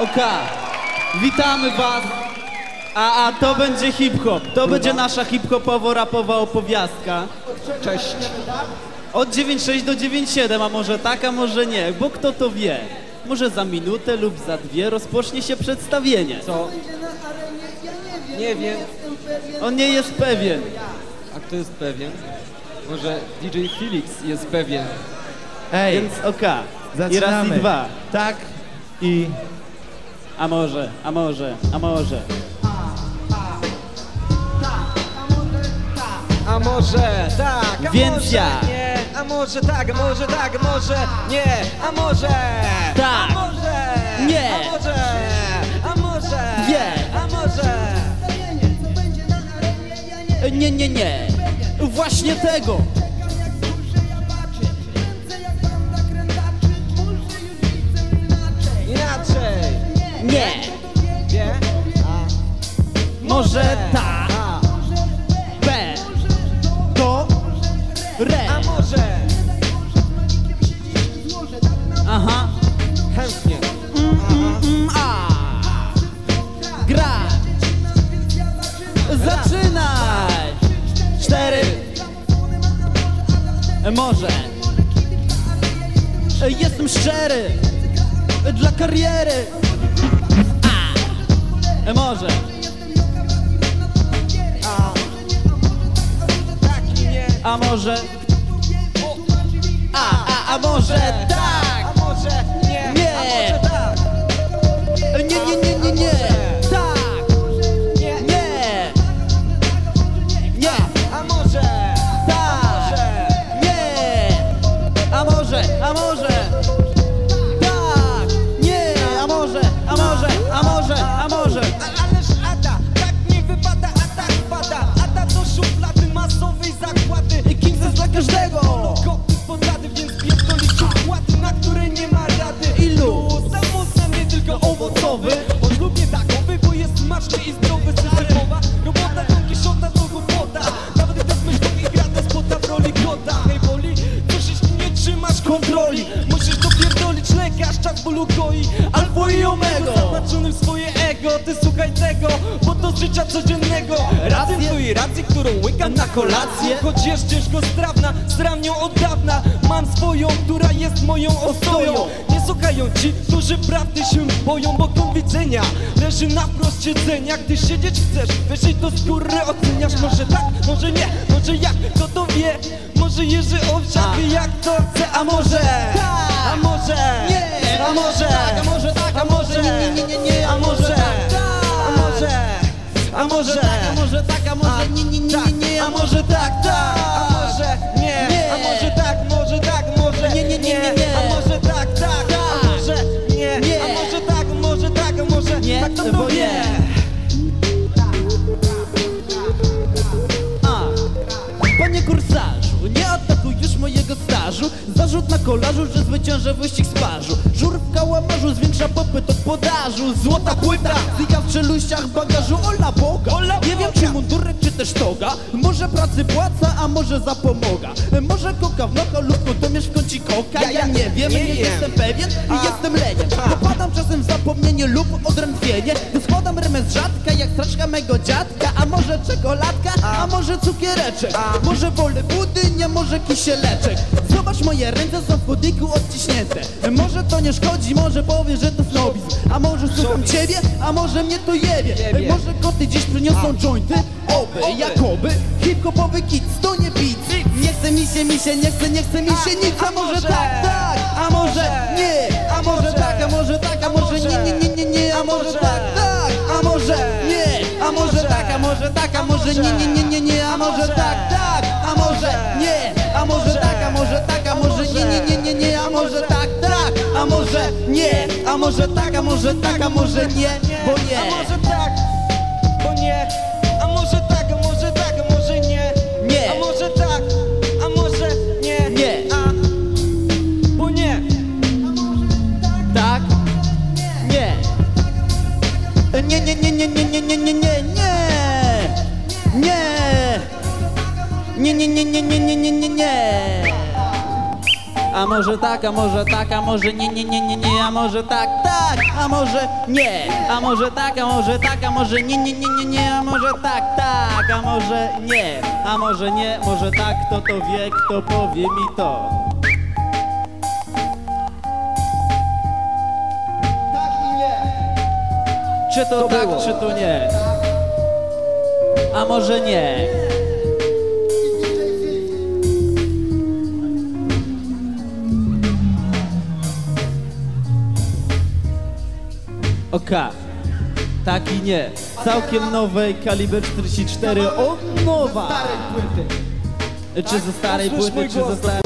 Oka, witamy was. A, a to będzie hip-hop. To będzie nasza hip-hopowo-rapowa opowiastka. Cześć. Od 9.6 do 9.7, a może tak, a może nie, bo kto to wie. Może za minutę lub za dwie rozpocznie się przedstawienie. Co? Nie wiem. On nie jest pewien. A kto jest pewien? Może DJ Felix jest pewien. Ej, Więc oka. I raz zaczynamy. i dwa. Tak i A może, a może, a może. A może tak, a Więc może ja. nie, a może tak, a może tak, a może nie, a może Tak. a może Nie. a może, a może Wie. a może Nie, nie, nie. Właśnie tego. Nie. A Może tak. a, B. To. Re. a może Aha. chętnie. Mm, a. Gra. Zaczynaj. Cztery. Może. Jestem szczery. Dla kariery. E, Może. A. A może. A, a, a może tak. Każdego! Koty podady, więc pierdolić układy, na które nie ma rady. Ilu? Samotna, nie tylko owocowy. On lubię takowy, bo jest smaczny i zdrowy. Systemowa robota, Don Kiszota, to głupota. Nawet gdy myśl i gra do spota w roli kota. Hej, boli, jeśli nie trzymasz kontroli. Musisz dopierdolić lekarz, czas bólu goi. Albo i omego. Zaznaczony w swoje ego, ty słuchaj tego, bo to z życia codziennego. Rację twojej racji, którą łykam na kolację. Choć jest ciężko strawna, stram nią od dawna. Mam swoją, która jest moją ostoją. Nie słuchają ci, którzy prawdy się boją, bo punkt widzenia leży na wprost siedzenia. Gdy siedzieć chcesz, wyżej to skórę oceniasz. Może tak, może nie, może jak, kto to wie? Może Jerzy Owsiak wie jak to chce, a może Tak. a może Nie! a może może tak, a może tak, a może nie, nie, nie, nie, nie, a może tak, tak, a może nie, Nie. a może tak, może tak, może Nie, nie, nie, nie, nie. a może tak, tak, a może nie, Nie. a może tak, może tak, a może Nie, tak, to bo nie. Panie kursarzu, nie atakuj już mojego stażu Zarzut na kolarzu, że zwyciężę wyścig z parzu kałamarzu zwiększa popyt od podażu. Złota płyta, znika w czeluściach bagażu. Ola Boga, nie wiem czy mundurek czy też toga. Może pracy płaca, a może zapomoga. Może koka w nocha lub kotomierz w kąci koka. Ja- Ja nie wiem, nie nie, jestem pewien i jestem leniem. Popadam czasem w zapomnienie lub odrętwienie. Gdy składam rymę z rzadka jak straczka mego dziadka. A może czekoladka, a. może cukiereczek. Może wolę budynia, może kisieleczek Zobacz moje ręce są w pudiku odciśnięte. Może to nie szkodzi, może powiesz, że to snobizm. A może słucham ciebie, a może mnie to jebie. Może koty dziś przyniosą jointy? Oby, Oby. jakoby. Hip-hopowy kids, to nie beat. Nie chce mi się, mi się, nie chce, nie chce mi się nic. A może tak, tak, a może nie. A może tak, a może tak, a może nie, nie, nie, nie, nie. A może tak, tak, a może nie. A może tak, a może tak, a może nie, nie, nie, nie, nie. A może? tak, tak, a może może tak, a może tak, a może nie Bo A nie może tak, bo nie, a może tak, a może tak, a może nie, Nie. a może tak, a może nie, Nie. a bo nie. Tak? Nie. Nie, nie, nie, nie, nie, nie, nie, nie, nie, nie. Nie. Nie, nie, nie, nie, nie, nie, nie, nie, nie. A może tak, a może tak, a może nie, nie, nie, nie, nie, a może tak, tak, a może nie, a może tak, a może tak, a może nie, nie, nie, nie, nie, a może tak, tak, a może nie, a może nie, może tak, kto to wie, kto powie mi to. Czy to, tak, czy to nie? A może nie? Oka. Tak i nie. Całkiem nowej kaliber 44 od nowa. Czy ze starej płyty, czy ze starej